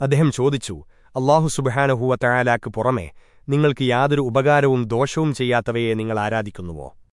അദ്ദേഹം ചോദിച്ചു അള്ളാഹു സുബഹാനഹുവ തയാലാക്ക് പുറമെ നിങ്ങൾക്ക് യാതൊരു ഉപകാരവും ദോഷവും ചെയ്യാത്തവയെ നിങ്ങൾ ആരാധിക്കുന്നുവോ?